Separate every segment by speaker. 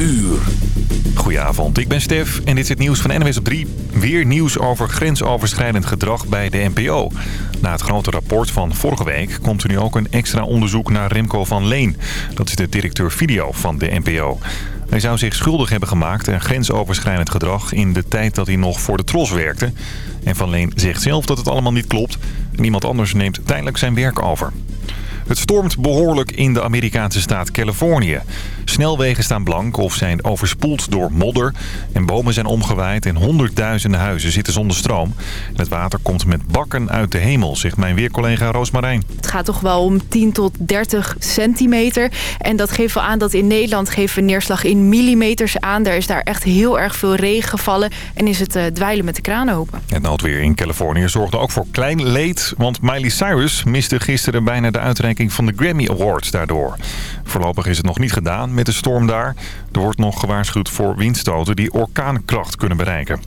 Speaker 1: uur.
Speaker 2: Goedenavond, ik ben Stef en dit is het nieuws van NWS op 3. Weer nieuws over grensoverschrijdend gedrag bij de NPO. Na het grote rapport van vorige week komt er nu ook een extra onderzoek naar Remco van Leen. Dat is de directeur video van de NPO. Hij zou zich schuldig hebben gemaakt aan grensoverschrijdend gedrag in de tijd dat hij nog voor de Tros werkte. En Van Leen zegt zelf dat het allemaal niet klopt. Niemand anders neemt tijdelijk zijn werk over. Het stormt behoorlijk in de Amerikaanse staat Californië. Snelwegen staan blank of zijn overspoeld door modder. En bomen zijn omgewaaid en honderdduizenden huizen zitten zonder stroom. het water komt met bakken uit de hemel, zegt mijn weercollega Roos Marijn.
Speaker 3: Het gaat toch wel om 10 tot 30 centimeter. En dat geeft wel aan dat in Nederland geven we neerslag in millimeters aan. Er is daar echt heel erg veel regen gevallen. En is het uh, dweilen met de kranen open.
Speaker 2: Het noodweer in Californië zorgde ook voor klein leed. Want Miley Cyrus miste gisteren bijna de uitreiking van de Grammy Awards daardoor. Voorlopig is het nog niet gedaan met de storm daar. Er wordt nog gewaarschuwd voor windstoten die orkaankracht kunnen bereiken.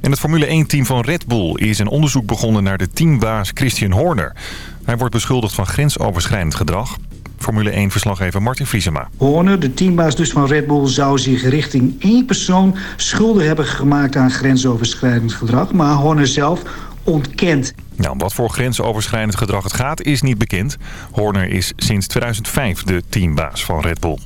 Speaker 2: En het Formule 1-team van Red Bull is een onderzoek begonnen naar de teambaas Christian Horner. Hij wordt beschuldigd van grensoverschrijdend gedrag. Formule 1-verslaggever Martin Vriesema.
Speaker 4: Horner, de teambaas dus van Red Bull, zou zich richting één persoon schuldig hebben gemaakt aan grensoverschrijdend gedrag. Maar Horner zelf ontkent.
Speaker 2: Nou, wat voor grensoverschrijdend gedrag het gaat is niet bekend. Horner is sinds 2005 de teambaas van Red Bull.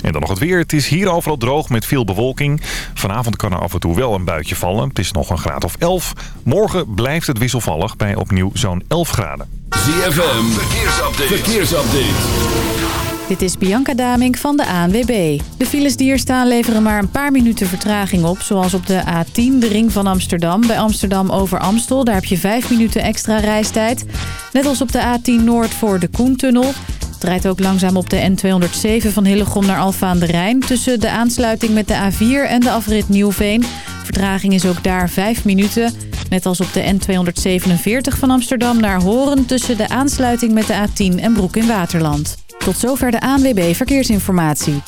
Speaker 2: En dan nog het weer. Het is hier overal droog met veel bewolking. Vanavond kan er af en toe wel een buitje vallen. Het is nog een graad of 11. Morgen blijft het wisselvallig bij opnieuw zo'n 11 graden.
Speaker 1: ZFM, verkeersupdate. verkeersupdate.
Speaker 5: Dit is Bianca Damink van de ANWB. De files die hier staan leveren maar een paar minuten vertraging op. Zoals op de A10, de ring van Amsterdam. Bij Amsterdam over Amstel, daar heb je vijf minuten extra reistijd. Net als op de A10 Noord voor de Koentunnel. Het rijdt ook langzaam op de N207 van Hillegom naar Alfa aan de Rijn... tussen de aansluiting met de A4 en de afrit Nieuwveen. Vertraging is ook daar 5 minuten. Net als op de N247 van Amsterdam naar Horen... tussen de aansluiting met de A10 en Broek in Waterland. Tot zover de ANWB Verkeersinformatie.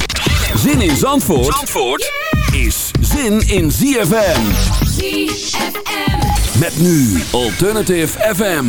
Speaker 1: Zin in Zandvoort, Zandvoort is zin in ZFM. ZFM. Met nu Alternative FM.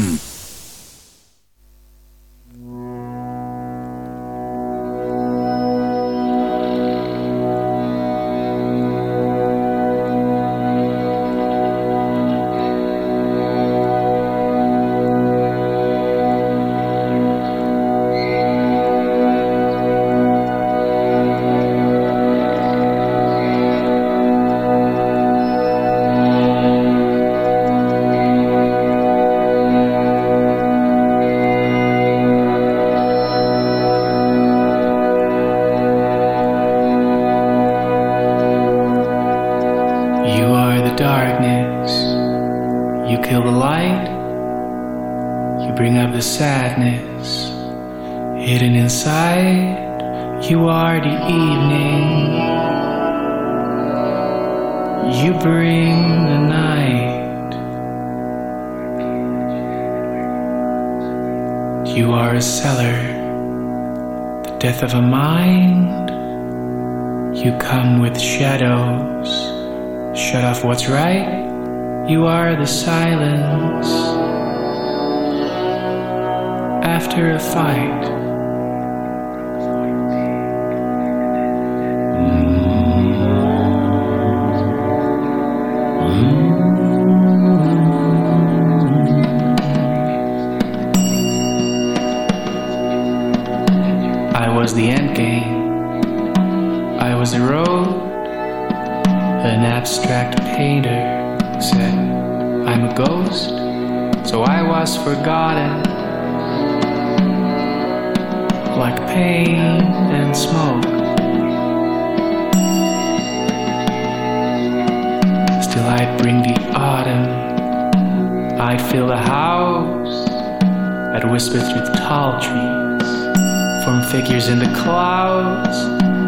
Speaker 6: whisper through the tall trees. form figures in the clouds,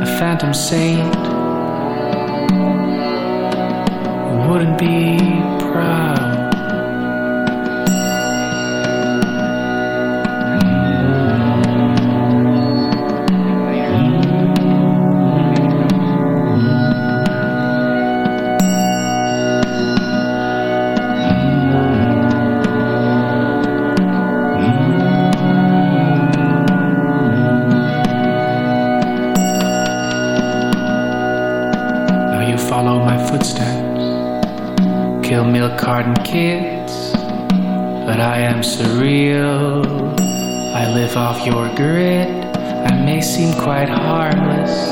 Speaker 6: a
Speaker 1: phantom saint wouldn't be kids, but I am surreal. I live off your grid. I may seem quite harmless,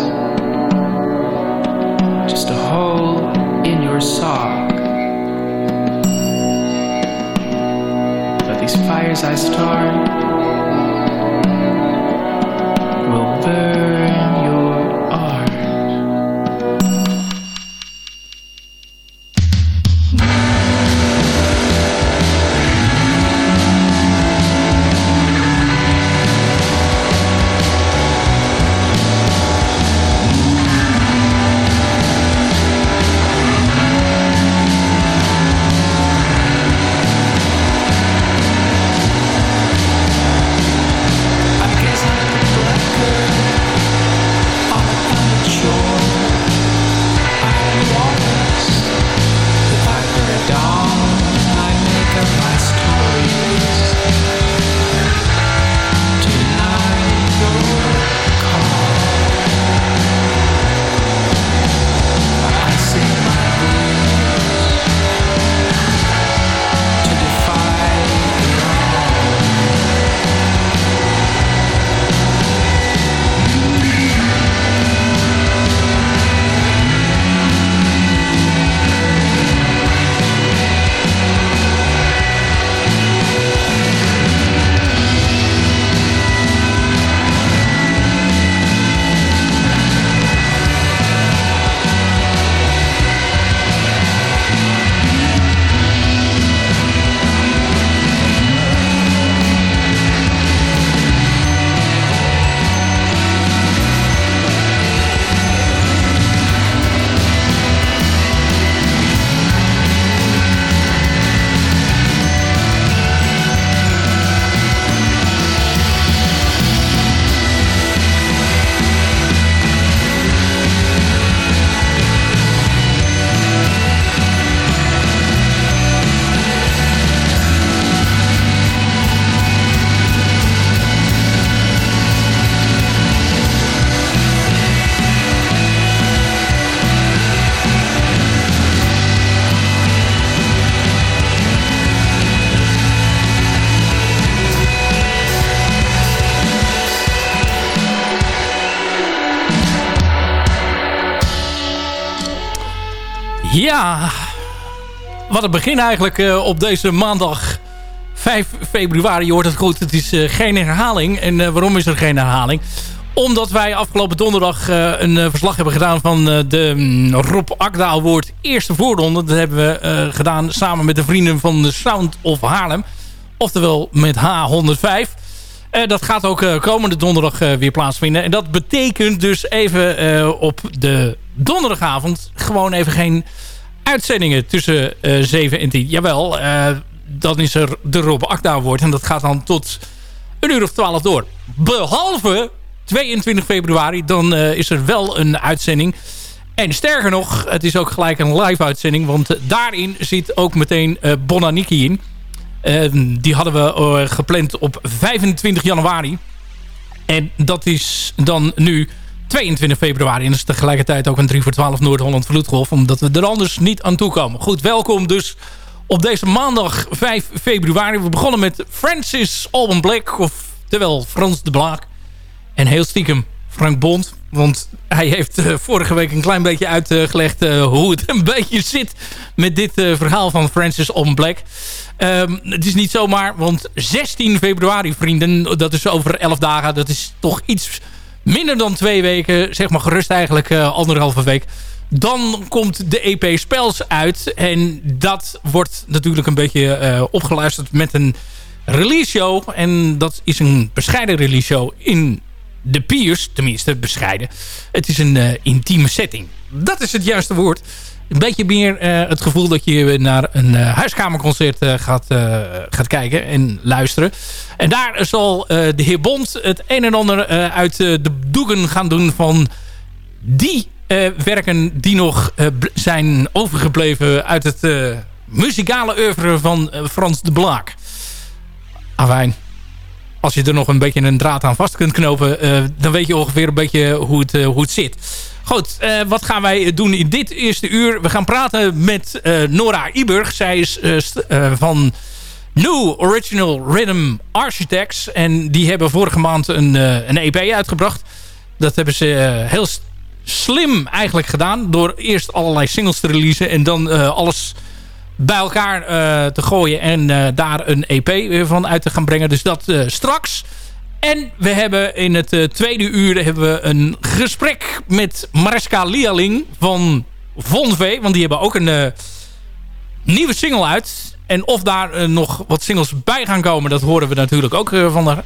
Speaker 7: Ja, wat een begin eigenlijk eh, op deze maandag 5 februari. Je hoort het goed, het is eh, geen herhaling. En eh, waarom is er geen herhaling? Omdat wij afgelopen donderdag een verslag hebben gedaan van de mm, Rob Akda eerste voorronde. Dat hebben we gedaan samen met de vrienden van de Sound of Haarlem. Oftewel met H105. Eh, dat gaat ook komende donderdag weer plaatsvinden. En dat betekent dus even op de donderdagavond gewoon even geen uitzendingen tussen eh 7 en 10. Jawel, eh, dan is er de Rob Akda Award. En dat gaat dan tot een uur of 12 door. Behalve 22 februari, dan eh, is er wel een uitzending. En sterker nog, het is ook gelijk een live uitzending. Want eh, daarin zit ook meteen eh Bonaniki in. Eh, die hadden we eh, gepland op 25 januari. En dat is dan nu 22 februari. En is tegelijkertijd ook een 3 voor 12 Noord-Holland Vloedgolf. Omdat we er anders niet aan toe komen. Goed, welkom dus op deze maandag 5 februari. We begonnen met Francis Alban Black. Of terwijl Frans de Blaak. En heel stiekem Frank Bond. Want hij heeft eh, vorige week een klein beetje uitgelegd eh, hoe het een beetje zit met dit eh, verhaal van Francis Alban Black. Ehm, het is niet zomaar, want 16 februari, vrienden, dat is over 11 dagen. Dat is toch iets minder dan twee weken, zeg maar gerust eigenlijk eh, anderhalve week. Dan komt de EP Spels uit. En dat wordt natuurlijk een beetje eh, opgeluisterd met een release show. En dat is een bescheiden release show in de Piers. Tenminste, bescheiden. Het is een eh, intieme setting. Dat is het juiste woord. Een beetje meer eh, het gevoel dat je naar een eh, huiskamerconcert eh, gaat, gaat kijken en luisteren. En daar zal de heer Bond het een en ander uit de doeken gaan doen van die werken die nog zijn overgebleven uit het muzikale oeuvre van Frans de Blaak. Afijn. Als je er nog een beetje een draad aan vast kunt knopen... dan weet je ongeveer een beetje hoe het, hoe het zit. Goed, eh, wat gaan wij doen in dit eerste uur? We gaan praten met eh, Nora Iburg. Zij is eh, van New Original Rhythm Architects. En die hebben vorige maand een, een EP uitgebracht. Dat hebben ze heel slim eigenlijk gedaan. Door eerst allerlei singles te releasen. En dan alles bij elkaar te gooien. En daar een EP van uit te gaan brengen. Dus dat straks. En we hebben in het eh, tweede uur hebben we een gesprek met Mariska Lialing van Von V. Want die hebben ook een eh, nieuwe single uit. En of daar eh, nog wat singles bij gaan komen, dat horen we natuurlijk ook van haar.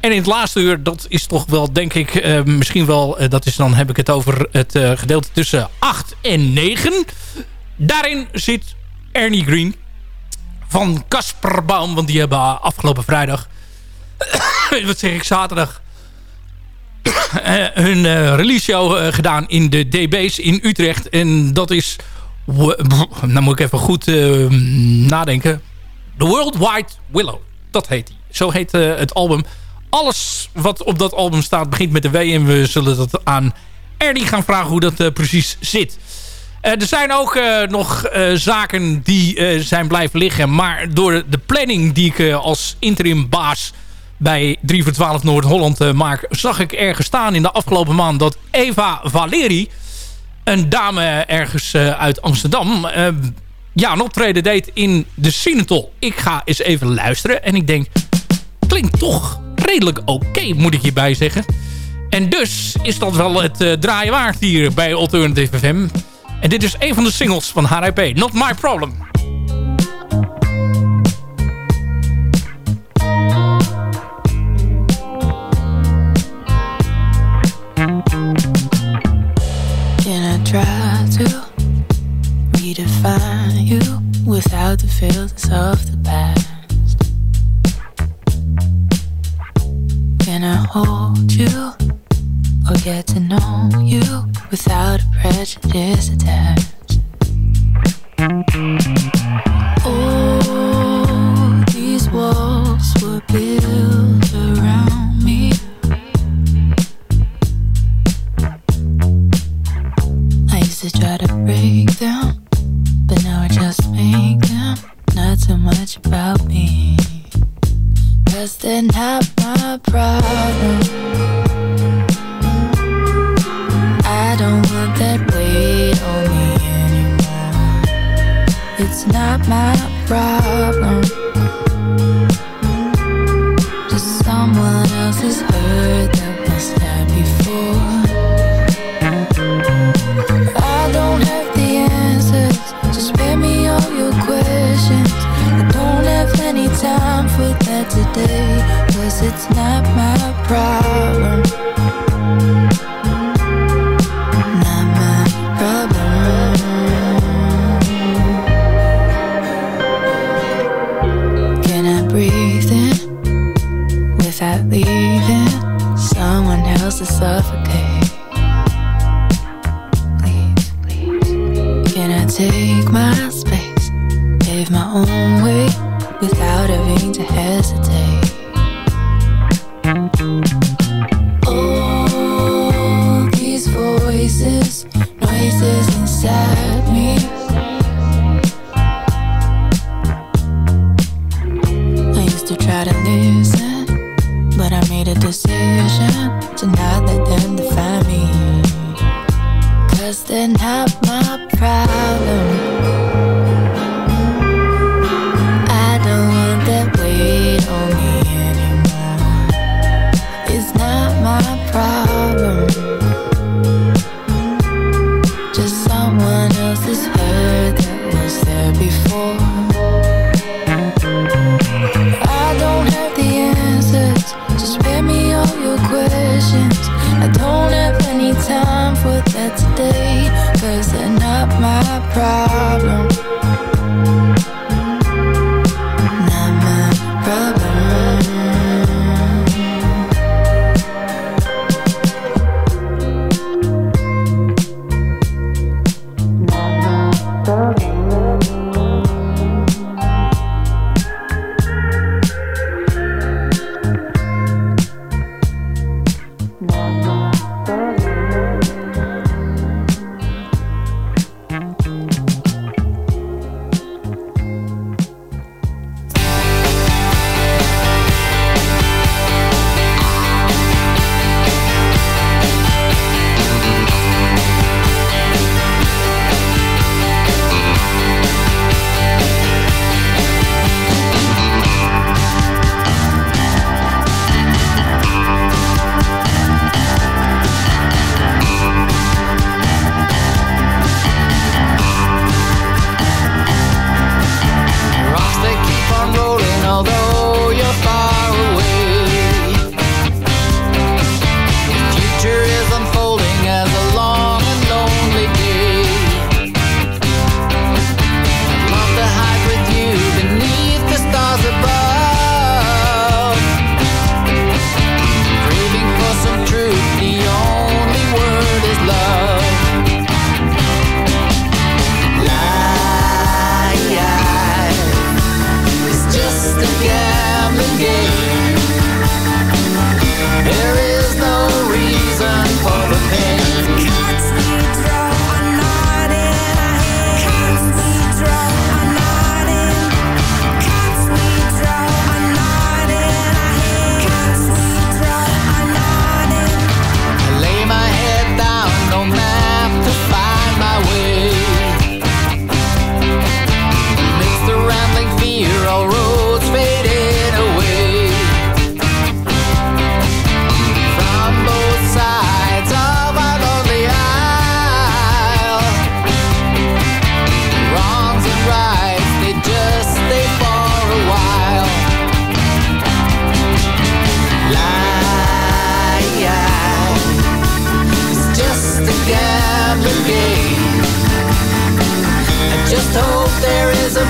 Speaker 7: En in het laatste uur, dat is toch wel, denk ik, misschien wel... dat is dan heb ik het over het gedeelte tussen 8 en 9. Daarin zit Ernie Green van Casper Baum. Want die hebben afgelopen vrijdag... wat zeg ik, zaterdag... eh, hun eh, release show eh, gedaan in de DB's in Utrecht. En dat is... Nou moet ik even goed eh, nadenken. The World Wide Willow. Dat heet hij. Zo heet het album. Alles wat op dat album staat begint met de W. En we zullen dat aan Ernie gaan vragen hoe dat precies zit. Er zijn ook nog zaken die zijn blijven liggen. Maar door de planning die ik als interim baas bij 3 voor 12 Noord-Holland eh, maak... zag ik ergens staan in de afgelopen maand dat Eva Valeri... een dame ergens eh, uit Amsterdam... eh, ja, een optreden deed in de Sinatol. Ik ga eens even luisteren en ik denk... klinkt toch redelijk oké, moet ik hierbij zeggen. En dus is dat wel het draaien waard hier bij Alternative FM. En dit is een van de singles van HRP. Not My Problem.
Speaker 8: Try to redefine you without the filters of the past? Can I hold you or get to know you without a prejudice attached? Oh, to try to break them, but now I just make them not so much about me. Cause they're not my problem. I don't want that weight on me anymore. It's not my problem. Cause it's not my problem.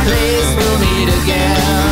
Speaker 9: Place we'll meet again.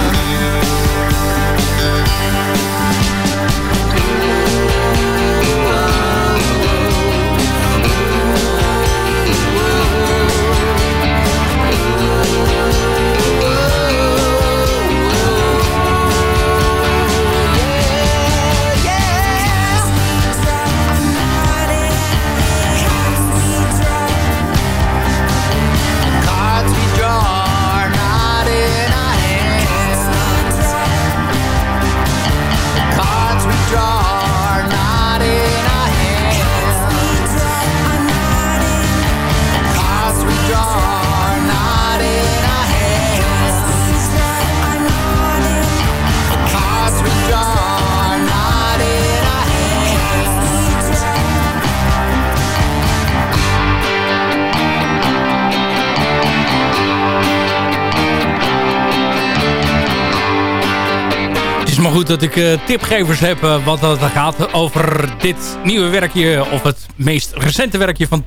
Speaker 7: Goed dat ik eh, tipgevers heb eh, wat dat gaat over dit nieuwe werkje... of het meest recente werkje van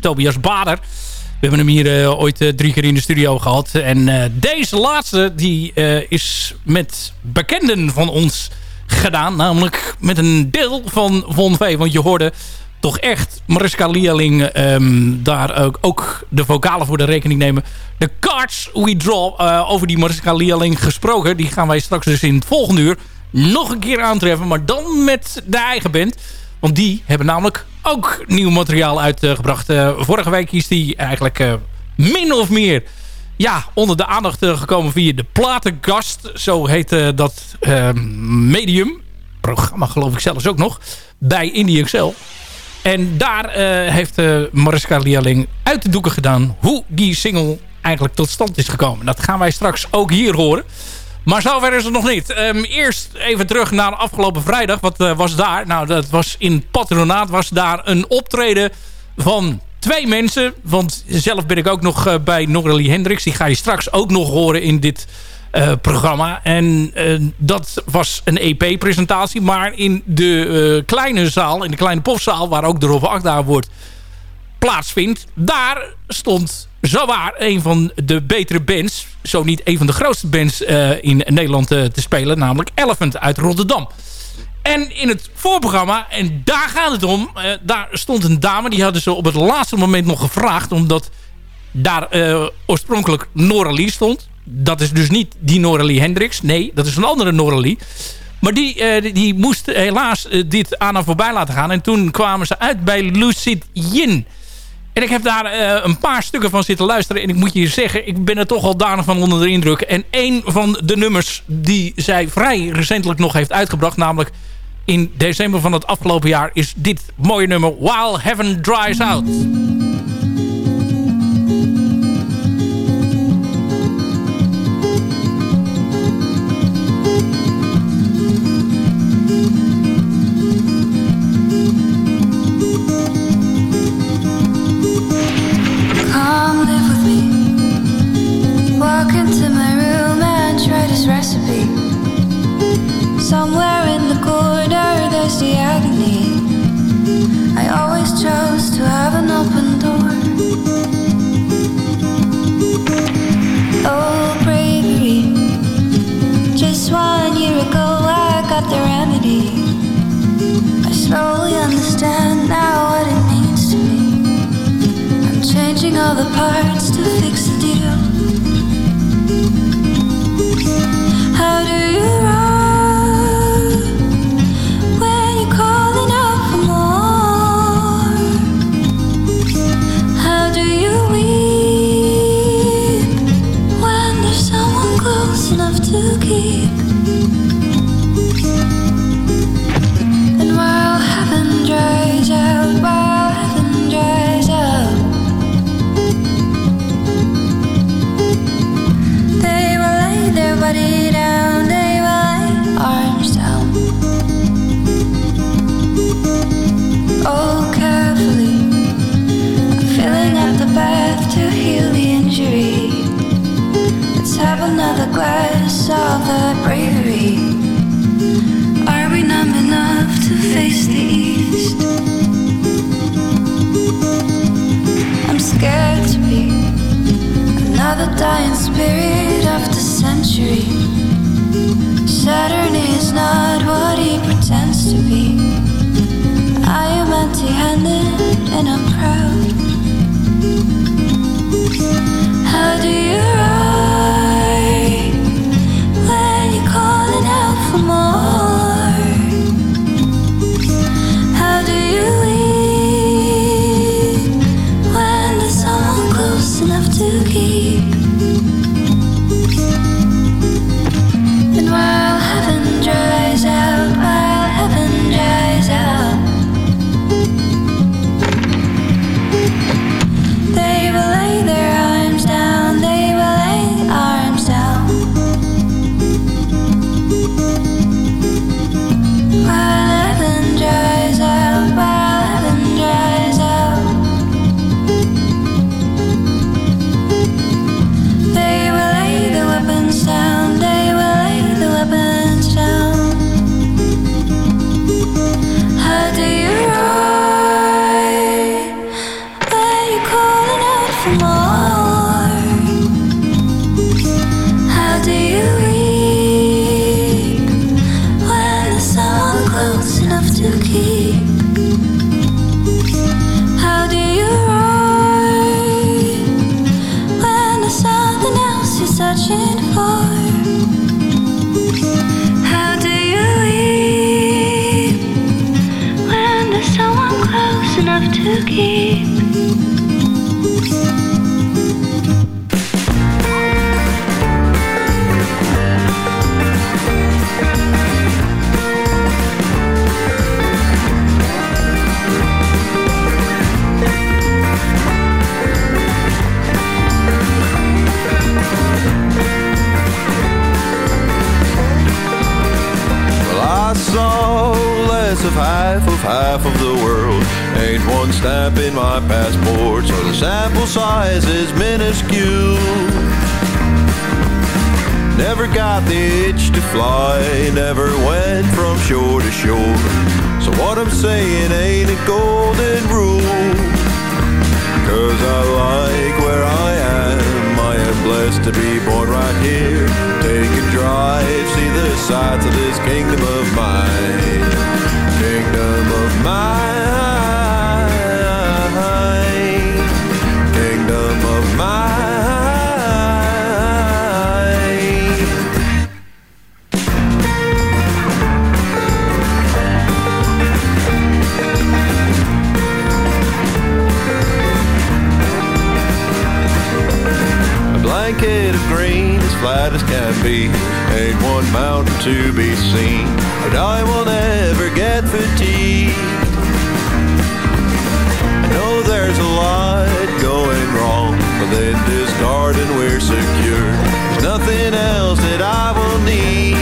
Speaker 7: Tobias, Bader. We hebben hem hier eh, ooit drie keer in de studio gehad. En deze laatste die, is met bekenden van ons gedaan. Namelijk met een deel van Von V. Want je hoorde toch echt Mariska Lialing ehm, daar ook, ook de vocalen voor de rekening nemen. De Cards We Draw, eh, over die Mariska Lialing gesproken. Die gaan wij straks dus in het volgende uur nog een keer aantreffen. Maar dan met de eigen band. Want die hebben namelijk ook nieuw materiaal uitgebracht. Eh, vorige week is die eigenlijk eh, min of meer ja, onder de aandacht gekomen via de Platengast. Zo heet eh, dat eh, medium. Programma geloof ik zelfs ook nog. Bij Indie Excel. En daar eh, heeft eh, Mariska Lialing uit de doeken gedaan... hoe die single eigenlijk tot stand is gekomen. Dat gaan wij straks ook hier horen. Maar zover is het nog niet. Ehm, eerst even terug naar afgelopen vrijdag. Wat eh, was daar? Nou, dat was in Patronaat. Was daar een optreden van twee mensen. Want zelf ben ik ook nog bij Noralie Hendricks. Die ga je straks ook nog horen in dit eh, programma. En eh, dat was een EP-presentatie. Maar in de eh, kleine zaal, in de kleine popzaal... waar ook de Rob Akda wordt plaatsvindt... daar stond zowaar een van de betere bands... zo niet een van de grootste bands in Nederland te spelen... namelijk Elephant uit Rotterdam. En in het voorprogramma, en daar gaat het om... daar stond een dame, die hadden ze op het laatste moment nog gevraagd... omdat daar oorspronkelijk Noralie stond. Dat is dus niet die Noralie Hendricks. Nee, dat is een andere Noralie. Maar die, eh, die, moest helaas eh, dit aan haar voorbij laten gaan. En toen kwamen ze uit bij Lucid Yin. En ik heb daar eh, een paar stukken van zitten luisteren. En ik moet je zeggen, ik ben er toch al danig van onder de indruk. En een van de nummers die zij vrij recentelijk nog heeft uitgebracht... namelijk in december van het afgelopen jaar... is dit mooie nummer While Heaven Dries Out.
Speaker 8: Somewhere in the corner, there's the agony. I always chose to have an open door. Oh, bravery. Just one year ago, I got the remedy. I slowly understand now what it means to me. I'm changing all the parts to fix the deal. How do you glass of that bravery. Are we numb enough to face the east? I'm scared to be. The dying spirit of the century. Saturn is not what he pretends to be. I am empty handed and I'm proud. How do you to keep?
Speaker 10: From shore to shore. So what I'm saying ain't a golden rule. Cause I like where I am. I am blessed to be born right here. Take a drive, see the sights of this kingdom of mine. Kingdom of mine. Flat as can be. Ain't one mountain to be seen, but I will never get fatigued. I know there's a lot going wrong, but in this garden we're secure. There's nothing else that I will need,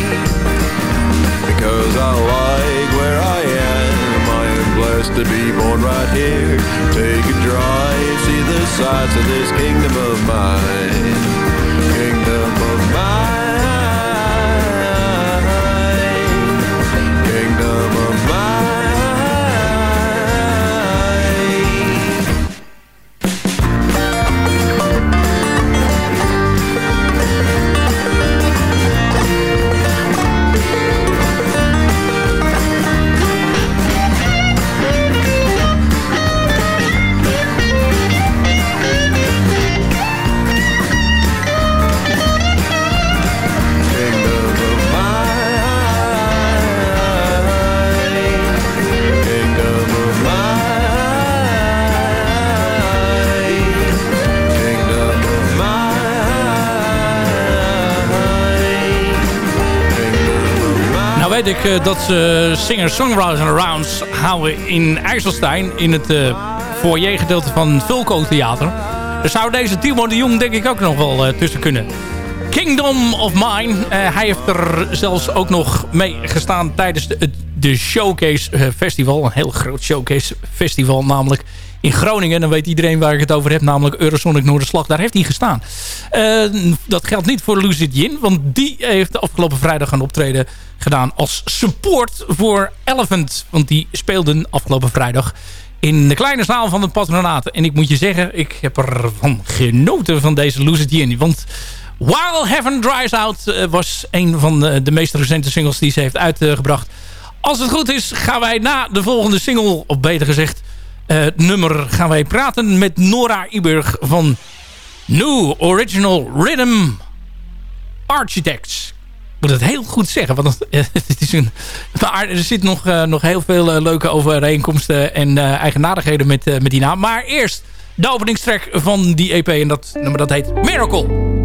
Speaker 10: because I like where I am. I am blessed to be born right here. Take a drive, see the sights of this kingdom of mine. Kingdom of
Speaker 7: weet ik eh, dat ze singer-songwriter rounds houden in IJsselstein. In het eh foyer gedeelte van Vulco Theater. Daar zou deze Timo de Jong denk ik ook nog wel eh, tussen kunnen. Kingdom of Mine. Eh, hij heeft er zelfs ook nog mee gestaan tijdens de, de Showcase eh, Festival. Een heel groot Showcase Festival namelijk in Groningen. Dan weet iedereen waar ik het over heb. Namelijk Eurosonic Noorderslag. Daar heeft hij gestaan. Eh, dat geldt niet voor Lucid Yin. Want die heeft de afgelopen vrijdag een optreden gedaan als support voor Elephant. Want die speelden afgelopen vrijdag in de kleine zaal van het patronaat. En ik moet je zeggen, ik heb ervan genoten van deze Lucid Want While Heaven Dries Out eh, was een van de, de meest recente singles die ze heeft uitgebracht. Als het goed is gaan wij na de volgende single, of beter gezegd uh, nummer, gaan wij praten met Nora Iberg van New Original Rhythm Architects. Ik moet het heel goed zeggen, want het, het is een, er zit nog, uh, nog heel veel leuke overeenkomsten en uh, eigenaardigheden met, met die naam. Maar eerst de openingstrek van die EP en dat nummer dat heet Miracle.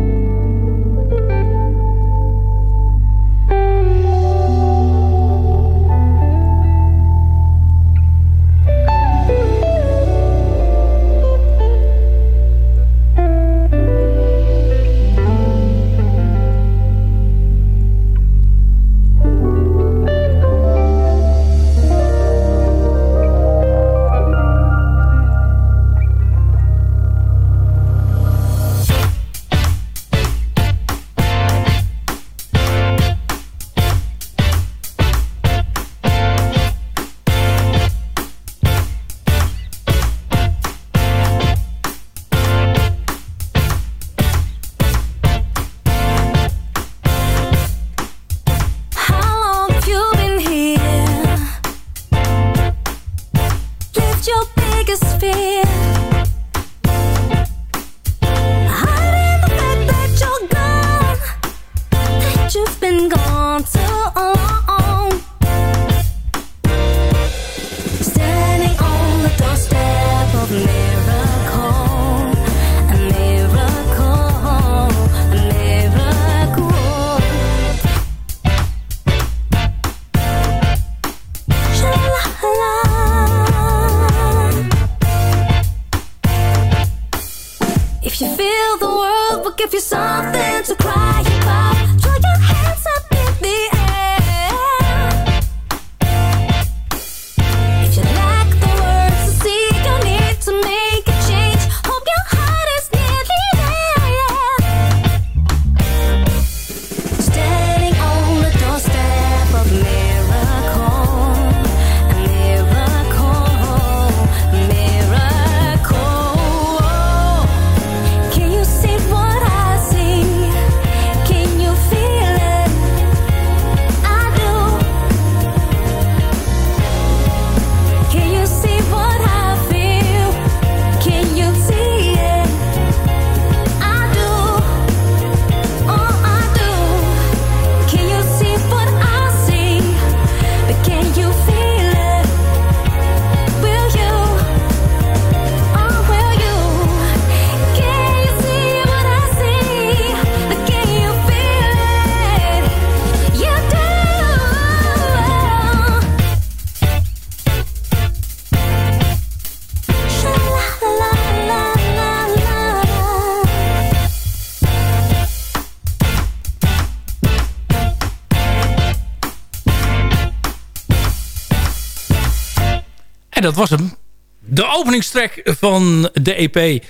Speaker 7: Dat was hem. De openingstrek van de EP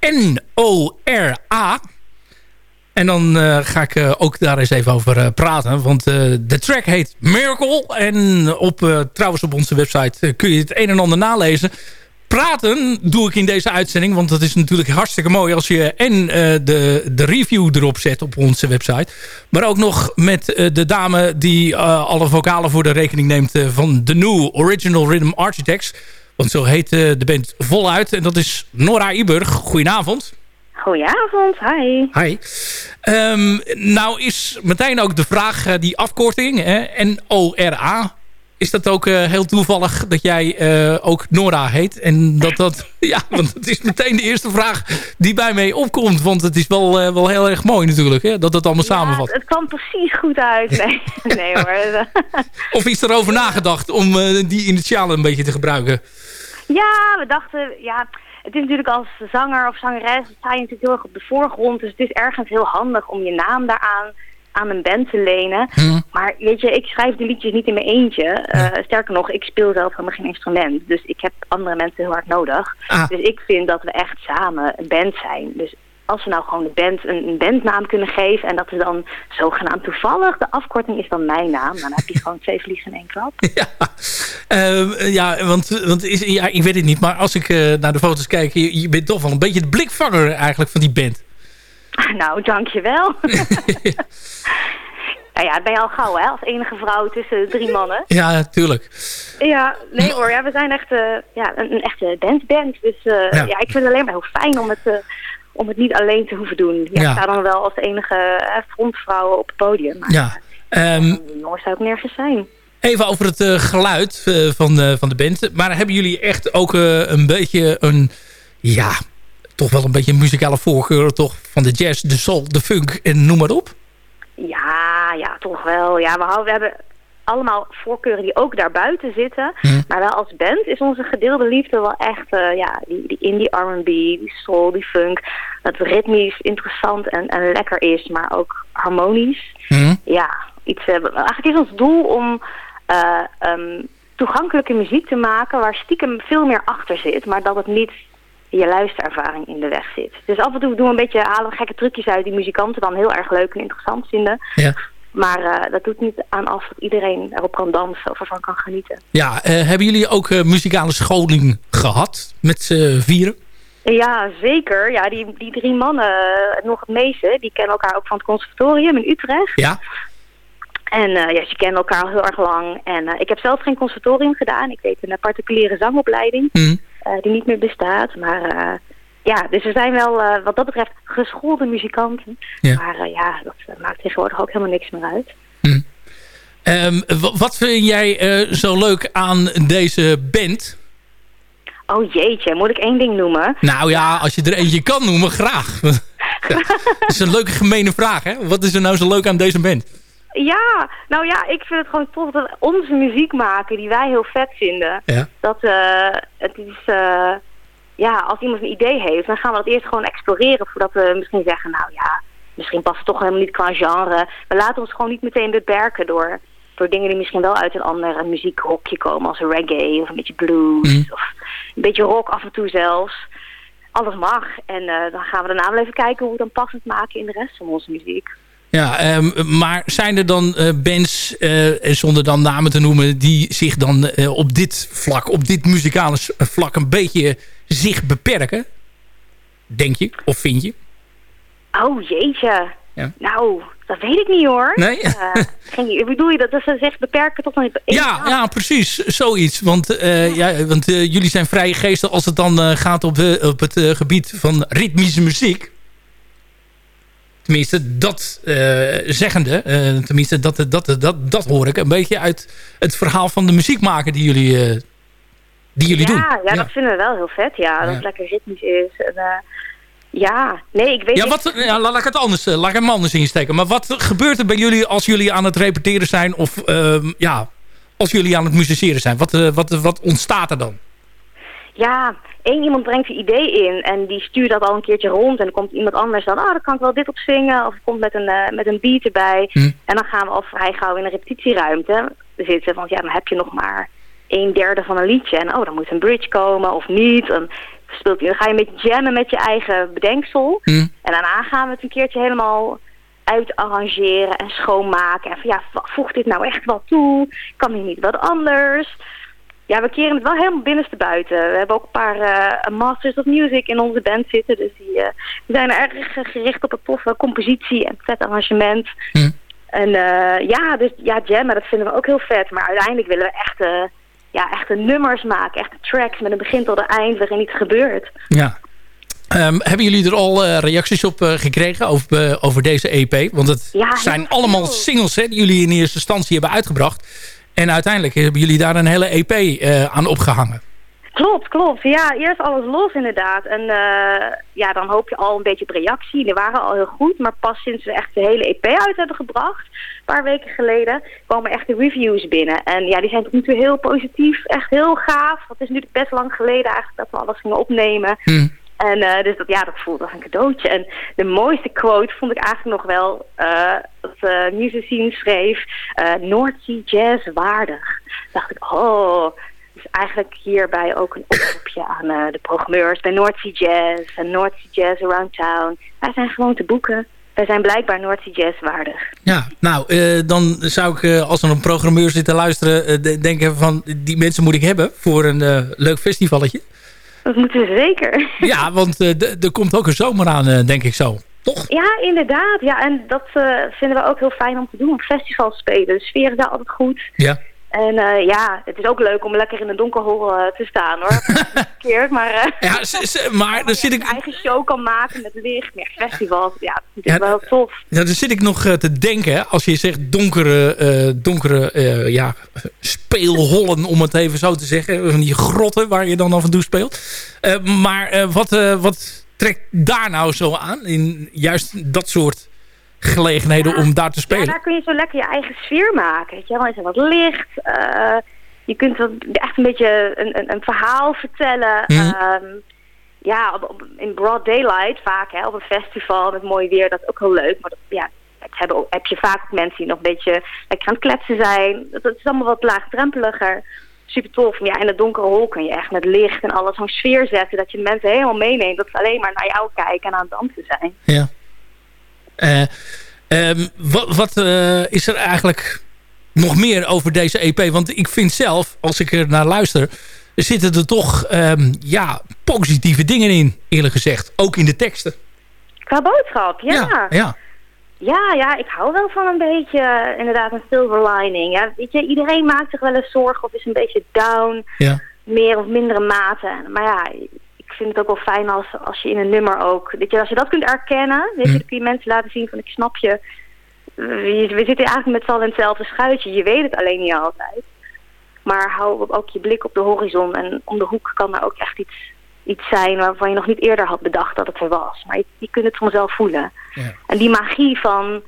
Speaker 7: N-O-R-A. En dan uh, ga ik uh, ook daar eens even over uh, praten. Want de track heet Miracle. En op, trouwens op onze website kun je het een en ander nalezen. Praten doe ik in deze uitzending. Want dat is natuurlijk hartstikke mooi als je en de, de review erop zet op onze website. Maar ook nog met de dame die alle vocalen voor de rekening neemt van de New Original Rhythm Architects. Want zo heet de band voluit. En dat is Nora Iburg. Goedenavond.
Speaker 11: Goedenavond, hi.
Speaker 7: Hi. Um, nou is meteen ook de vraag, die afkorting, N-O-R-A. Is dat ook uh, heel toevallig dat jij uh, ook Nora heet? En dat dat, ja, want het is meteen de eerste vraag die bij mij opkomt. Want het is wel, wel heel erg mooi natuurlijk, hè, dat het allemaal
Speaker 11: ja,
Speaker 7: samenvat.
Speaker 11: het kwam precies goed uit. Nee, nee hoor.
Speaker 7: of is er over nagedacht om die initialen een beetje te gebruiken?
Speaker 11: Ja, we dachten, ja, het is natuurlijk als zanger of zangeres, sta je natuurlijk heel erg op de voorgrond. Dus het is ergens heel handig om je naam daaraan aan een band te lenen.
Speaker 7: Hm.
Speaker 11: Maar weet je, ik schrijf de liedjes niet in mijn eentje. Uh, sterker nog, ik speel zelf helemaal geen instrument. Dus ik heb andere mensen heel hard nodig.
Speaker 7: Ah.
Speaker 11: Dus ik vind dat we echt samen een band zijn. Dus als we nou gewoon de band een, een bandnaam kunnen geven... en dat is dan zogenaamd toevallig, de afkorting is dan mijn naam... dan heb je gewoon twee vliegen in één klap.
Speaker 7: Eh, ja, want, want is, ja, ik weet het niet. Maar als ik eh, naar de foto's kijk... Je, je bent toch wel een beetje de blikvanger eigenlijk van die band.
Speaker 11: Nou, dankjewel. nou ja, ben je al gauw, hè? Als enige vrouw tussen drie mannen.
Speaker 7: Ja, tuurlijk.
Speaker 11: Ja, nee hoor. Ja, we zijn echt eh, ja, een, een echte bandband. Dus eh,
Speaker 7: Ja.
Speaker 11: ja. ik vind het alleen maar heel fijn om het, eh, om het niet alleen te hoeven doen. Ja,
Speaker 7: Ja.
Speaker 11: Ik sta dan wel als enige frontvrouw op het podium. Maar
Speaker 7: Ja. Ehm,
Speaker 11: jongens zou ik nergens zijn.
Speaker 7: even over het geluid van, de van de band. Maar hebben jullie echt ook een beetje een... Ja, toch wel een beetje een muzikale voorkeur toch van de jazz, de soul, de funk en noem maar op?
Speaker 11: Ja, ja, toch wel. Ja, we, houden, we hebben allemaal voorkeuren die ook daarbuiten zitten.
Speaker 7: Hm.
Speaker 11: Maar wel als band is onze gedeelde liefde wel echt... eh, ja, die, die indie R&B, die soul, die funk. Dat het ritmisch interessant en, en lekker is, maar ook harmonisch.
Speaker 7: Hm?
Speaker 11: Ja, iets, eh, eigenlijk is ons doel om eh, ehm, toegankelijke muziek te maken... waar stiekem veel meer achter zit, maar dat het niet je luisterervaring in de weg zit. Dus af en toe doen we een beetje halen we gekke trucjes uit die muzikanten dan heel erg leuk en interessant vinden.
Speaker 7: Ja.
Speaker 11: Maar eh, dat doet niet aan af dat iedereen erop kan dansen of ervan kan genieten.
Speaker 7: Ja, eh, hebben jullie ook eh, muzikale scholing gehad met z'n vieren?
Speaker 11: Ja, zeker. Ja, die, die drie mannen, nog het meeste, die kennen elkaar ook van het conservatorium in Utrecht.
Speaker 7: Ja.
Speaker 11: En ja, ze kennen elkaar al heel erg lang. En ik heb zelf geen conservatorium gedaan. Ik deed een particuliere zangopleiding
Speaker 7: Hm.
Speaker 11: Eh, die niet meer bestaat. Maar eh, ja, dus we zijn wel eh, wat dat betreft geschoolde muzikanten.
Speaker 7: Ja.
Speaker 11: Maar ja, dat maakt tegenwoordig ook helemaal niks meer uit.
Speaker 7: Ehm, w- wat vind jij zo leuk aan deze band?
Speaker 11: Oh jeetje, moet ik één ding noemen?
Speaker 7: Nou ja, als je er eentje kan noemen, graag. Ja, dat is een leuke gemene vraag, hè? Wat is er nou zo leuk aan deze band?
Speaker 11: Ja, nou ja, ik vind het gewoon tof dat onze muziek maken die wij heel vet vinden.
Speaker 7: Ja.
Speaker 11: Dat eh, het is, eh, ja, als iemand een idee heeft, dan gaan we dat eerst gewoon exploreren voordat we misschien zeggen, nou ja, misschien past het toch helemaal niet qua genre. We laten ons gewoon niet meteen beperken door, door dingen die misschien wel uit een ander muziekhokje komen, als reggae of een beetje blues
Speaker 7: Mhm.
Speaker 11: of een beetje rock af en toe zelfs. Alles mag. En eh, dan gaan we daarna wel even kijken hoe we het dan passend maken in de rest van onze muziek.
Speaker 7: Ja, ehm, maar zijn er dan eh, bands, eh, zonder dan namen te noemen... die zich dan eh, op dit vlak, op dit muzikale vlak... een beetje zich beperken? Denk je? Of vind je?
Speaker 11: Oh jeetje.
Speaker 7: Ja.
Speaker 11: Nou, dat weet ik niet hoor.
Speaker 7: Nee?
Speaker 11: Geen, bedoel je dat, dat ze zich beperken tot een...
Speaker 7: Ja, ja, precies. Zoiets. Want, ja, want jullie zijn vrije geesten als het dan gaat op, de, op het gebied van ritmische muziek. Tenminste, dat eh, zeggende. eh, tenminste, dat, dat, dat, dat hoor ik een beetje uit het verhaal van de muziekmaker die jullie, eh, die jullie
Speaker 11: ja,
Speaker 7: doen.
Speaker 11: Ja, dat vinden we wel heel vet. Ja, dat
Speaker 7: Ja.
Speaker 11: het lekker ritmisch is. En, ja, nee, ik weet
Speaker 7: Ja,
Speaker 11: niet-
Speaker 7: wat, ja, laat ik het anders, laat ik hem anders insteken. Maar wat gebeurt er bij jullie als jullie aan het repeteren zijn? Of ehm, ja, als jullie aan het musiceren zijn? Wat, wat, wat ontstaat er dan?
Speaker 11: Ja, één iemand brengt een idee in en die stuurt dat al een keertje rond. En dan komt iemand anders dan, ah, dan kan ik wel dit op zingen. Of komt met een, eh, met een beat erbij.
Speaker 7: Hm.
Speaker 11: En dan gaan we al vrij gauw in een repetitieruimte zitten. Want ja, dan heb je nog maar een derde van een liedje. En oh, dan moet een bridge komen of niet. En speelt, dan ga je een beetje jammen met je eigen bedenksel.
Speaker 7: Hm.
Speaker 11: En daarna gaan we het een keertje helemaal uitarrangeren en schoonmaken. En van ja, v- voegt dit nou echt wel toe? Kan hier niet wat anders? Ja, we keren het wel helemaal binnenste buiten. We hebben ook een paar eh, Masters of Music in onze band zitten. Dus die, die zijn erg gericht op het toffe compositie en vet arrangement.
Speaker 7: Hm.
Speaker 11: En eh, ja, dus ja, jammen, dat vinden we ook heel vet. Maar uiteindelijk willen we echte, ja, echte nummers maken. Echte tracks met een begin tot een eind waarin iets gebeurt.
Speaker 7: Ja. Ehm, hebben jullie er al reacties op gekregen over, over deze EP? Want het
Speaker 11: Ja,
Speaker 7: zijn allemaal singles hè, die jullie in eerste instantie hebben uitgebracht. En uiteindelijk hebben jullie daar een hele EP eh, aan opgehangen.
Speaker 11: Klopt, klopt. Ja, eerst alles los inderdaad. En eh, ja, dan hoop je al een beetje op reactie. Die waren al heel goed, maar pas sinds we echt de hele EP uit hebben gebracht, een paar weken geleden, komen echt de reviews binnen. En ja, die zijn tot nu toe heel positief, echt heel gaaf. Het is nu best lang geleden eigenlijk dat we alles gingen opnemen.
Speaker 7: Hm.
Speaker 11: En eh, dus dat, ja, dat voelde als een cadeautje. En de mooiste quote vond ik eigenlijk nog wel eh dat uh, Musicine schreef... eh North Sea Jazz waardig. dacht ik, oh... Dus eigenlijk hierbij ook een oproepje aan eh, de programmeurs bij Sea Jazz en Sea Jazz Around Town. Wij zijn gewoon te boeken. Wij zijn blijkbaar Sea Jazz waardig.
Speaker 7: Ja, nou, eh, dan zou ik eh, als er een programmeur zit te luisteren... eh, de- denken van, die mensen moet ik hebben voor een eh, leuk festivalletje.
Speaker 11: Dat moeten we zeker.
Speaker 7: Ja, want eh, er komt ook een zomer aan, eh, denk ik zo. Toch?
Speaker 11: Ja, inderdaad. Ja, en dat eh, vinden we ook heel fijn om te doen. Festivals spelen. De sfeer is daar altijd goed.
Speaker 7: Ja.
Speaker 11: En eh, ja, het is ook leuk om lekker in een donkerhol eh, te staan hoor. Verkeerd, maar eh,
Speaker 7: Ja, maar dan zit
Speaker 11: je
Speaker 7: ik...
Speaker 11: eigen show kan maken met licht. Ja, festivals, ja, dat is
Speaker 7: Ja,
Speaker 11: wel tof.
Speaker 7: Ja, dan zit ik nog te denken, als je zegt donkere, donkere ja, speelhollen, om het even zo te zeggen. Van die grotten waar je dan af en toe speelt. Maar wat, wat trekt daar nou zo aan? In juist dat soort gelegenheden om daar te
Speaker 11: Ja,
Speaker 7: spelen?
Speaker 11: daar kun je zo lekker je eigen sfeer maken. Weet je? wel. Dan is er wat licht. eh, je kunt wat, echt een beetje een, een, een verhaal vertellen.
Speaker 7: Mhm.
Speaker 11: Ehm, ja, op, op- in broad daylight vaak, hè, op een festival met mooi weer, dat is ook heel leuk. Maar dat, ja, het hebben, ook- heb je vaak mensen die nog een beetje lekker aan het kletsen zijn. Dat, dat is allemaal wat laagdrempeliger. Super tof. Maar ja, in het donkere hol kun je echt met licht en alles zo'n sfeer zetten. Dat je mensen helemaal meeneemt. Dat ze alleen maar naar jou kijken en aan het dansen zijn.
Speaker 7: Ja. Eh, ehm, wat wat eh, is er eigenlijk nog meer over deze EP? Want ik vind zelf, als ik er naar luister... zitten er toch ehm, ja, positieve dingen in, eerlijk gezegd. Ook in de teksten.
Speaker 11: Qua boodschap, ja.
Speaker 7: ja. ja.
Speaker 11: Ja, ja, ik hou wel van een beetje eh, inderdaad een silver lining. Ja, weet je, iedereen maakt zich wel eens zorgen of is een beetje down,
Speaker 7: Ja.
Speaker 11: meer of mindere mate. Maar ja, ik vind het ook wel fijn als, als je in een nummer ook, weet je, als je dat kunt erkennen, weet je,
Speaker 7: Hm.
Speaker 11: dan kun je mensen laten zien van ik snap je. We, we zitten eigenlijk met z'n allen in hetzelfde schuitje. Je weet het alleen niet altijd. Maar hou ook je blik op de horizon en om de hoek kan er ook echt iets, iets zijn waarvan je nog niet eerder had bedacht dat het er was. Maar je, je kunt het vanzelf voelen.
Speaker 7: Ja.
Speaker 11: En die magie van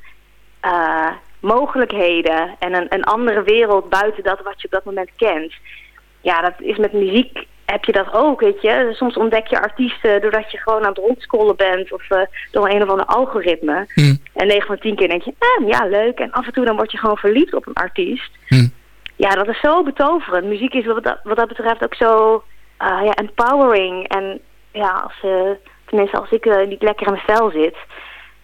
Speaker 11: eh, mogelijkheden en een, een andere wereld buiten dat wat je op dat moment kent. Ja, dat is met muziek heb je dat ook, weet je. Soms ontdek je artiesten doordat je gewoon aan het rondscrollen bent of eh, door een of ander algoritme.
Speaker 7: Hm.
Speaker 11: En 9 van 10 keer denk je, eh, ja, leuk. En af en toe dan word je gewoon verliefd op een artiest.
Speaker 7: Hm.
Speaker 11: Ja, dat is zo betoverend. Muziek is wat dat, wat dat betreft ook zo eh, ja, empowering. En ja, als, eh, tenminste als ik niet lekker in mijn vel zit,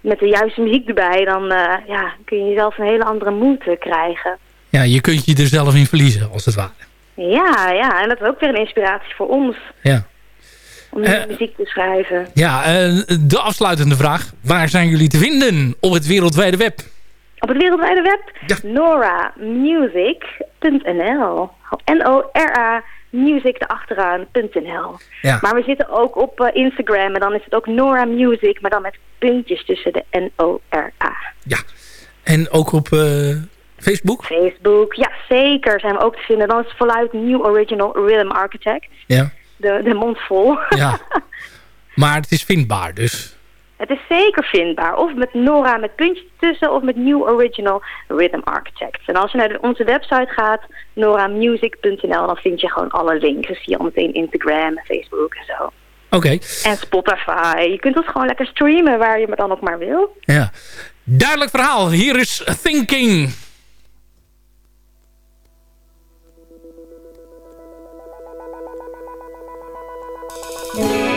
Speaker 11: met de juiste muziek erbij, dan ja, kun je jezelf een hele andere moed krijgen.
Speaker 7: ja, je kunt je er zelf in verliezen, als het ware.
Speaker 11: Ja, ja, en dat is ook weer een inspiratie voor ons
Speaker 7: Ja,
Speaker 11: om
Speaker 7: Eh,
Speaker 11: muziek te schrijven.
Speaker 7: ja eh, de afsluitende vraag. Waar zijn jullie te vinden op het wereldwijde web?
Speaker 11: Op het wereldwijde web,
Speaker 7: Ja.
Speaker 11: noramusic.nl. N-O-R-A music erachteraan.nl.
Speaker 7: Ja.
Speaker 11: Maar we zitten ook op eh, Instagram en dan is het ook Nora Music, maar dan met puntjes tussen de N-O-R-A.
Speaker 7: Ja. En ook op Facebook?
Speaker 11: Facebook, ja zeker zijn we ook te vinden. Dan is het voluit New Original Rhythm Architect.
Speaker 7: Ja.
Speaker 11: De, de mond vol.
Speaker 7: Ja. Maar het is vindbaar, dus.
Speaker 11: Het is zeker vindbaar. Of met Nora met puntjes tussen of met New Original Rhythm Architect. En als je naar onze website gaat, noramusic.nl, dan vind je gewoon alle links. Dus zie je al meteen Instagram en Facebook en zo.
Speaker 7: Oké.
Speaker 11: En Spotify. Je kunt ons gewoon lekker streamen waar je me dan ook maar wil.
Speaker 7: Ja. Duidelijk verhaal. Hier is Thinking.
Speaker 8: Thinking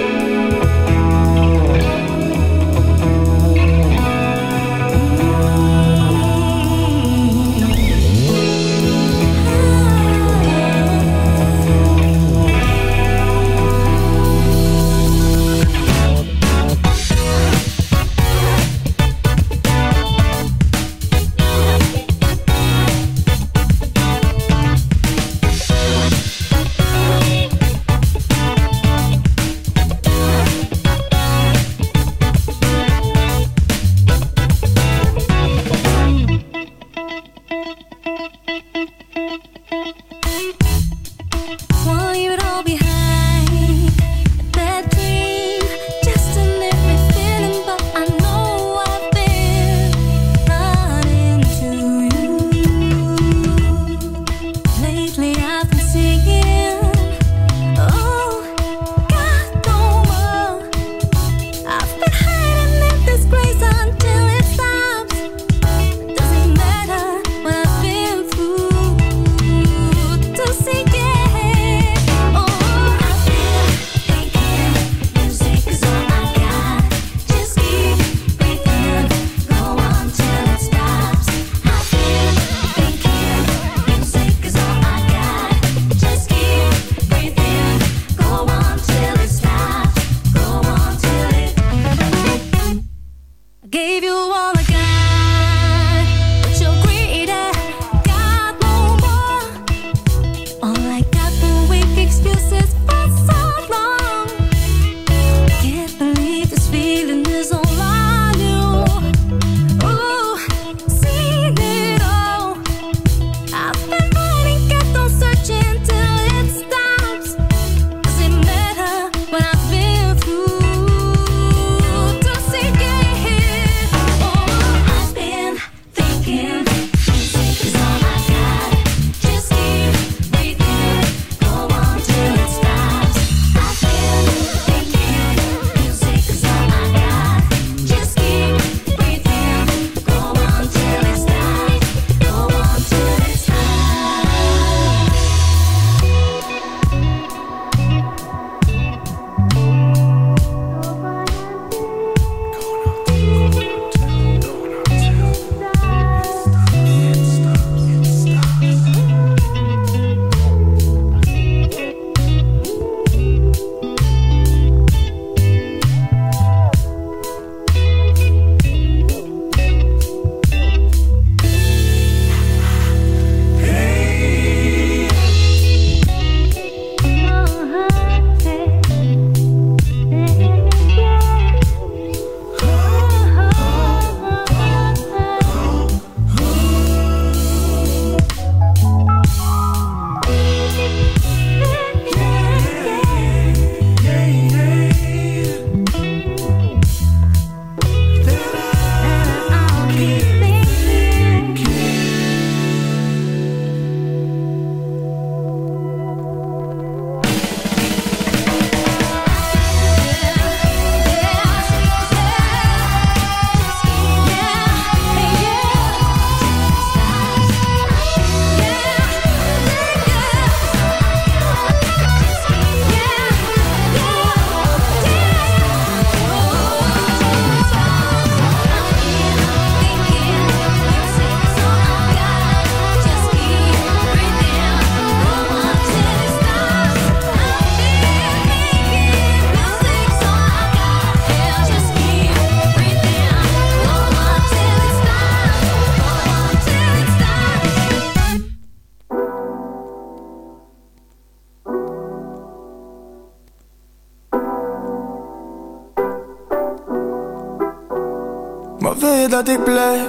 Speaker 12: dat ik blijf?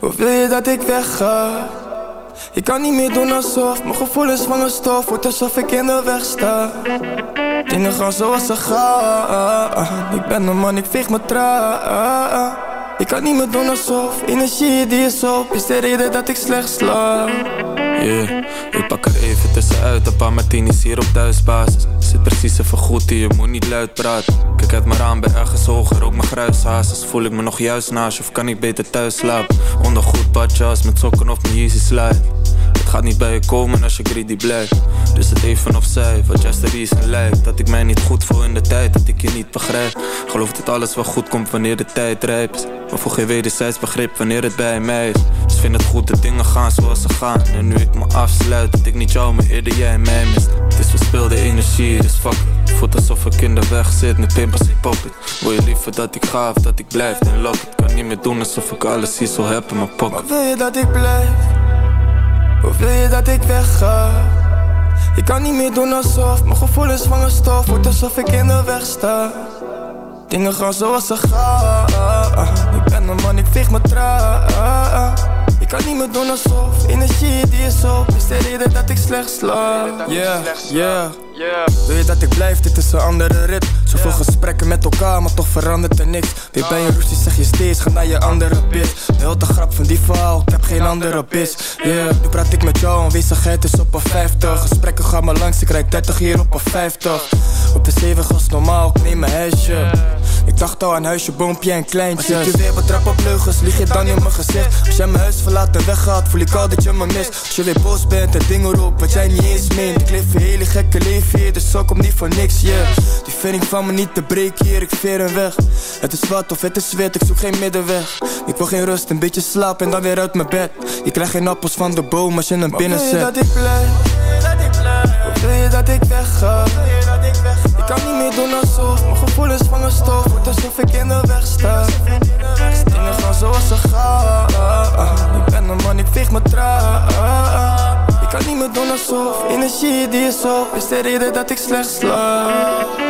Speaker 12: Of wil je dat ik wegga? Ik kan niet meer doen alsof mijn gevoelens van een stof. Wordt alsof ik in de weg sta. Dingen gaan zoals ze gaan. Ik ben een man, ik veeg me traan Ik kan niet meer doen alsof Energie die is op Is de reden dat ik slecht slaap
Speaker 13: Yeah, ik pak er even tussenuit, een paar martinis hier op thuisbasis Zit precies even goed hier, moet niet luid praten. Kijk uit mijn raam, ben ergens hoger, ook mijn gruishazes. Voel ik me nog juist naast of kan ik beter thuis slapen? Onder goed badjas, met sokken of mijn Yeezy slide Het gaat niet bij je komen als je greedy blijft. Dus het even opzij, wat juist de reason lijkt. Dat ik mij niet goed voel in de tijd, dat ik je niet begrijp. Geloof dat alles wel goed komt wanneer de tijd rijp is Maar voor geen wederzijds begrip wanneer het bij mij is. Dus vind het goed dat dingen gaan zoals ze gaan. En nu ik me afsluit, dat ik niet jou, maar eerder jij mij mist. Het is verspilde energie, fuck it Voelt alsof ik in de weg zit, nu pimpels ik pop it. Wil je liever dat ik ga of dat ik blijf, dan lock it. Kan niet meer doen alsof ik alles hier zo heb in mijn pocket.
Speaker 12: Maar wil je dat ik blijf? Of wil je dat ik wegga? Ik kan niet meer doen alsof mijn gevoelens van een stof. Wordt alsof ik in de weg sta. Dingen gaan zoals ze gaan. Ik ben een man, ik veeg me traan. Ik kan niet meer doen alsof Energie die is op. Is de reden dat ik slecht slaap. Yeah, yeah Wil je dat ik blijf, dit is een andere rit. Zoveel gesprekken met elkaar, maar toch verandert er niks. Weer bij een ruzie zeg je steeds, ga naar je andere bitch Heel de grap van die verhaal, ik heb geen andere bitch Yeah, nu praat ik met jou, aanwezigheid is op een 50 Gesprekken gaan maar langs, ik rijd 30 hier op een 50 Op de 7 als normaal, ik neem mijn huisje. Ik dacht al aan huisje, boompje en kleintje Als ik je weer betrap op leugens, lieg je dan in mijn gezicht. Als jij mijn huis verlaat en weggaat, voel ik al dat je me mist. Als je weer boos bent en dingen roept wat jij niet eens meent. Ik leef een hele gekke leven hier, dus zo kom niet voor niks, yeah. Die ik van me niet te breken hier, ik veer een weg. Het is wat of het is wit, ik zoek geen middenweg. Ik wil geen rust, een beetje slaap en dan weer uit mijn bed. Je krijgt geen appels van de boom als je hem binnen zet wil je dat ik blijf? Wil je dat ik wegga? Ik kan niet meer doen alsof Mijn gevoelens van een stof. Wordt alsof ik in de weg sta. Dingen gaan zoals ze gaan. Ik ben een man, ik veeg me traan kan niet meer doen alsof Energie die is op Is de reden dat ik slecht slaap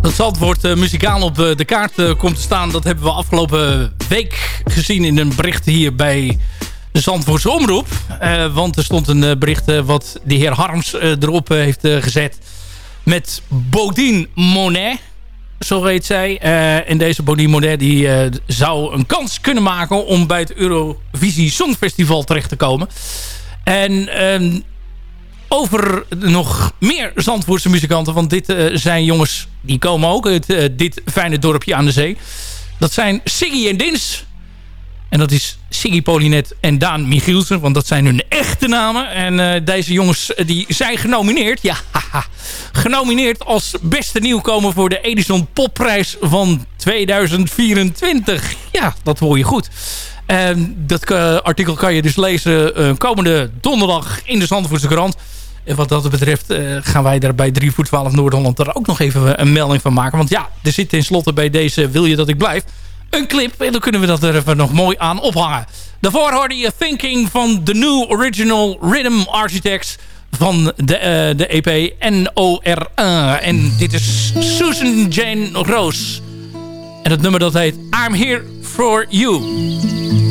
Speaker 7: Dat Zandvoort uh, muzikaal op uh, de kaart uh, komt te staan... dat hebben we afgelopen week gezien in een bericht hier bij de Zandvoortse Omroep. want er stond een bericht wat de heer Harms erop heeft gezet... met Bodine Monet, zo heet zij. en deze Bodine Monet die, zou een kans kunnen maken... om bij het Eurovisie Songfestival terecht te komen. En ehm, over nog meer Zandvoortse muzikanten. Want dit uh, zijn jongens, die komen ook uit uh, dit fijne dorpje aan de zee. Dat zijn Siggy en Dins. En dat is Siggy Polinet en Daan Michielsen. Want dat zijn hun echte namen. En uh, deze jongens die zijn genomineerd. Ja, haha, genomineerd als beste nieuwkomer voor de Edison Popprijs van 2024. Ja, dat hoor je goed. En dat uh, artikel kan je dus lezen komende donderdag in de Zandvoortse krant. En wat dat betreft gaan wij daar bij 3 voor 12 Noord-Holland er ook nog even een melding van maken. Want ja, er zit tenslotte bij deze Wil je dat ik blijf een clip. En dan kunnen we dat er even nog mooi aan ophangen. Daarvoor hoorde je Thinking van de New Original Rhythm Architects van de, de EP NOR1. En dit is Susan Jane Roos. En het nummer dat heet I'm Here For You.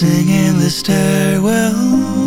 Speaker 6: singing the stairwell.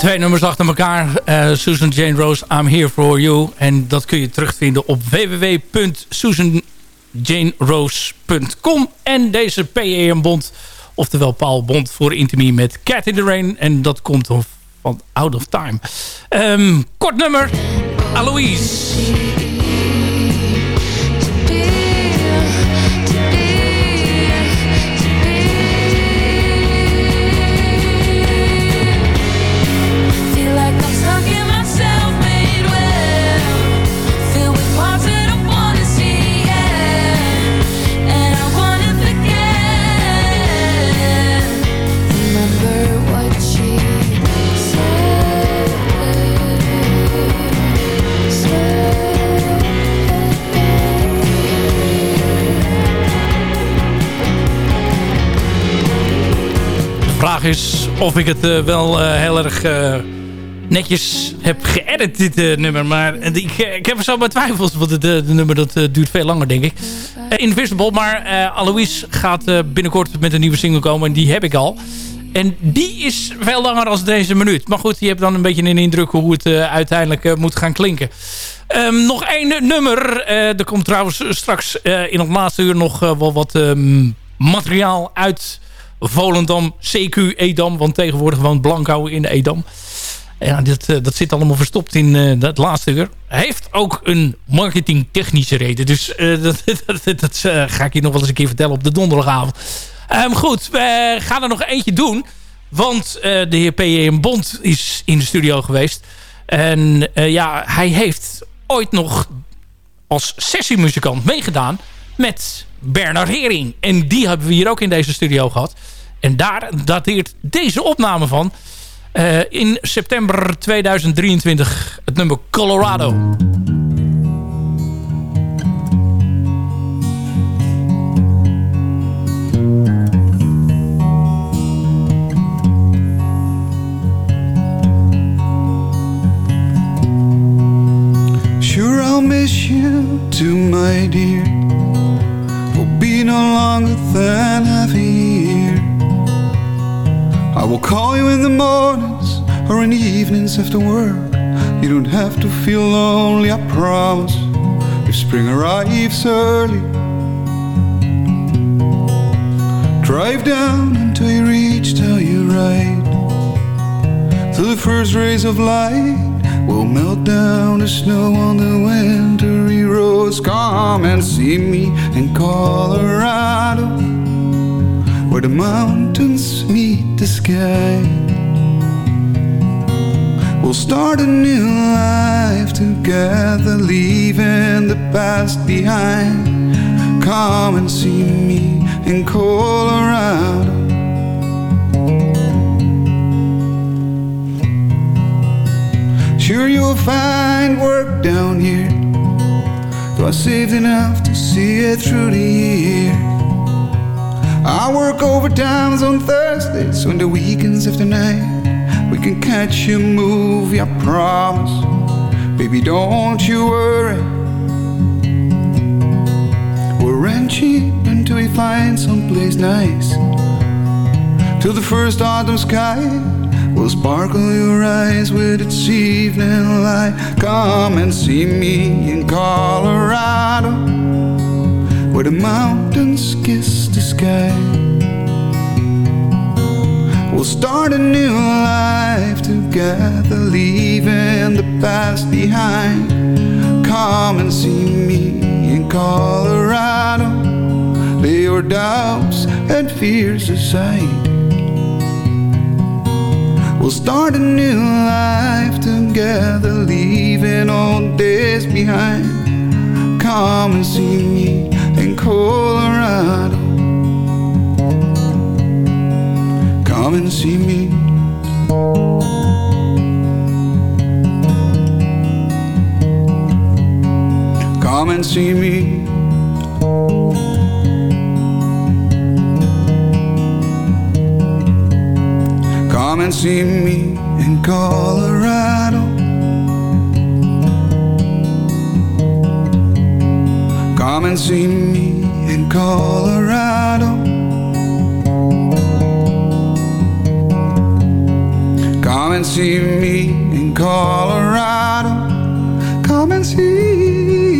Speaker 7: Twee nummers achter elkaar. Eh, Susan Jane Rose, I'm Here For You. En dat kun je terugvinden op www.susanjanerose.com. En deze PEM Bond, oftewel Paul Bond voor Intimie met Cat in the Rain. En dat komt van Out of Time. Ehm, kort nummer, Aloise. Is of ik het uh, wel uh, heel erg uh, netjes heb geëdit, dit nummer. Maar ik, ik heb er zo mijn twijfels, want het de nummer dat, duurt veel langer, denk ik. Invisible, maar Alois gaat binnenkort met een nieuwe single komen en die heb ik al. En die is veel langer dan deze minuut. Maar goed, je hebt dan een beetje een indruk hoe het uiteindelijk moet gaan klinken. Um, nog één nummer. er komt trouwens straks in het laatste uur nog wel wat um, materiaal uit Volendam, CQ Edam. Want tegenwoordig woont Blanco in Edam. Ja, dat, uh, dat zit allemaal verstopt in uh, dat laatste uur. Heeft ook een marketingtechnische reden. Dus uh, dat, dat, dat ga ik je nog wel eens een keer vertellen op de donderdagavond. Um, goed, we gaan er nog eentje doen. Want de heer P.J. Bond is in de studio geweest. En ja, hij heeft ooit nog als sessiemuzikant meegedaan met Bernard Hering. En die hebben we hier ook in deze studio gehad. En daar dateert deze opname van. Uh, in september 2023 het nummer Colorado.
Speaker 14: Sure miss you my dear no longer than half a year. I will call you in the mornings or in the evenings after work. You don't have to feel lonely, I promise. If spring arrives early, drive down until you reach. Till the first rays of light will melt down the snow on the wintry roads. Come and see me in Colorado, where the mountains meet the sky. We'll start a new life together, leaving the past behind. Come and see me in Colorado. Sure you'll find work down here. Though I saved enough to see it through the year. I work overtimes on Thursdays On the weekends after night We can catch a movie, I promise. Baby, don't you worry. We're rent until we find someplace nice. Till the first autumn sky will sparkle your eyes with its evening light. Come and see me in Colorado, where the mountains kiss the sky. We'll start a new life together, leaving the past behind. Come and see me in Colorado. Lay your doubts and fears aside. We'll start a new life together, leaving old days behind. Come and see me in Colorado. Come and see me. Come and see me. Come and see me in Colorado. Come and see me in Colorado. Come and see me in Colorado. Come and see